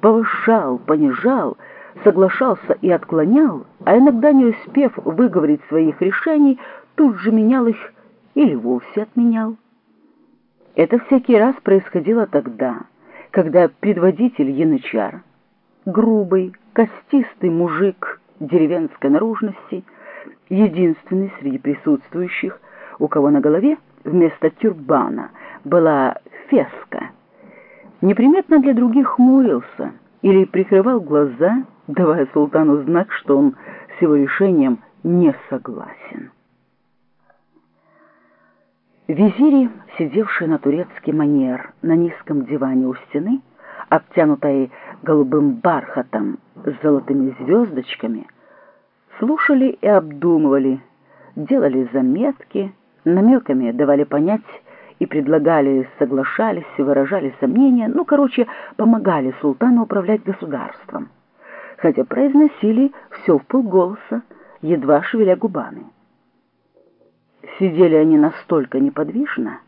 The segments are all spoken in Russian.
повышал, понижал, соглашался и отклонял, а иногда, не успев выговорить своих решений, тут же менял их или вовсе отменял. Это всякий раз происходило тогда, когда предводитель янычар, грубый, костистый мужик деревенской наружности, единственный среди присутствующих, у кого на голове вместо тюрбана была феска, неприметно для других хмурился или прикрывал глаза, давая султану знак, что он с его решением не согласен. Визири, сидевший на турецкий манер на низком диване у стены, обтянутой голубым бархатом с золотыми звездочками, слушали и обдумывали, делали заметки, намеками давали понять и предлагали, соглашались выражали сомнения, ну, короче, помогали султану управлять государством, хотя произносили все в полголоса, едва шевеля губами. Сидели они настолько неподвижно,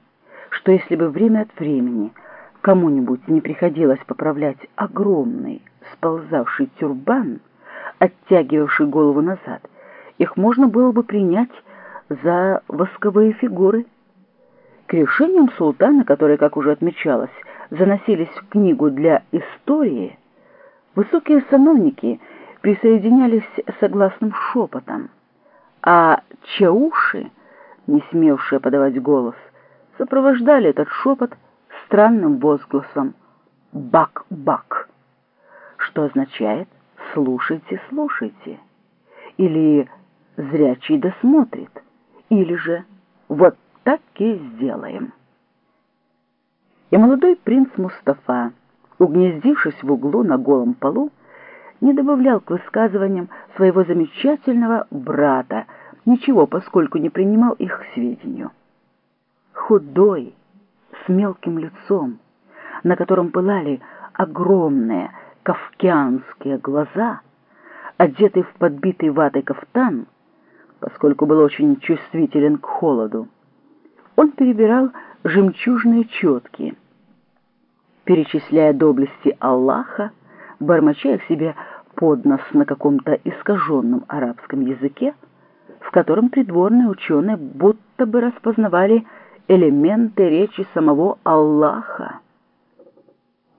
что если бы время от времени кому-нибудь не приходилось поправлять огромный сползавший тюрбан, оттягивавший голову назад, их можно было бы принять за восковые фигуры. К решениям султана, которые, как уже отмечалось, заносились в книгу для истории, высокие сановники присоединялись согласным шепотом, а чауши, не смевшие подавать голос, сопровождали этот шепот странным возгласом «бак-бак», что означает «слушайте, слушайте» или «зрячий досмотрит» или же «вот и сделаем». И молодой принц Мустафа, угнездившись в углу на голом полу, не добавлял к высказываниям своего замечательного брата ничего, поскольку не принимал их к сведению. Худой, с мелким лицом, на котором пылали огромные кавкианские глаза, одетый в подбитый ватой кафтан, поскольку был очень чувствителен к холоду, он перебирал жемчужные четки, перечисляя доблести Аллаха, бормоча их себе под нос на каком-то искаженном арабском языке, в котором придворные ученые будто бы распознавали элементы речи самого Аллаха.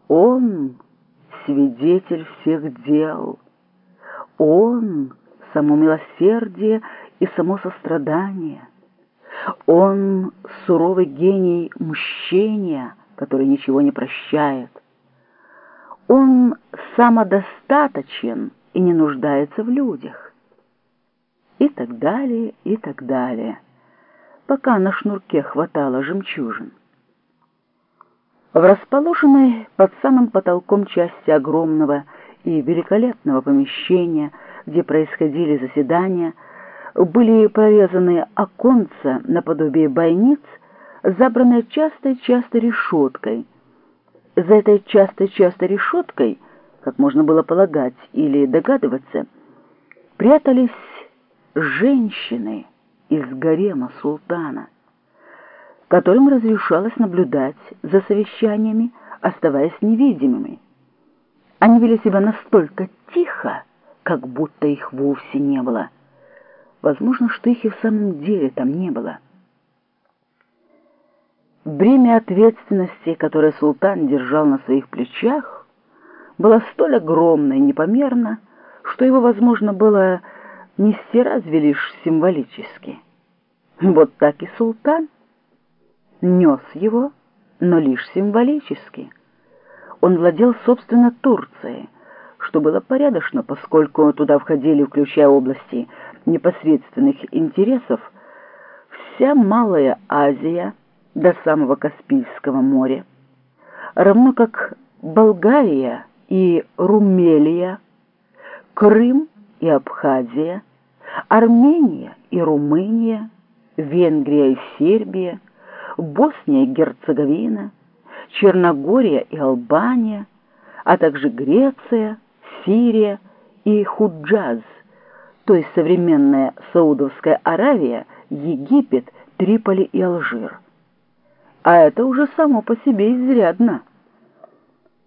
Он — свидетель всех дел. Он — само милосердие и само сострадание. Он — суровый гений мщения, который ничего не прощает. Он самодостаточен и не нуждается в людях. И так далее, и так далее пока на шнурке хватало жемчужин. В расположенной под самым потолком части огромного и великолепного помещения, где происходили заседания, были прорезаны оконца наподобие бойниц, забранные частой-частой решеткой. За этой частой-частой решеткой, как можно было полагать или догадываться, прятались женщины — из гарема султана, которым разрешалось наблюдать за совещаниями, оставаясь невидимыми. Они вели себя настолько тихо, как будто их вовсе не было. Возможно, что их и в самом деле там не было. Бремя ответственности, которое султан держал на своих плечах, было столь огромно и непомерно, что его возможно было нести разве лишь символически. Вот так и султан нес его, но лишь символически. Он владел, собственно, Турцией, что было порядочно, поскольку туда входили, включая области непосредственных интересов, вся Малая Азия до самого Каспийского моря, равно как Болгария и Румелия, Крым и Абхазия, Армения и Румыния, Венгрия и Сербия, Босния и Герцеговина, Черногория и Албания, а также Греция, Сирия и Худжаз, то есть современная Саудовская Аравия, Египет, Триполи и Алжир. А это уже само по себе изрядно.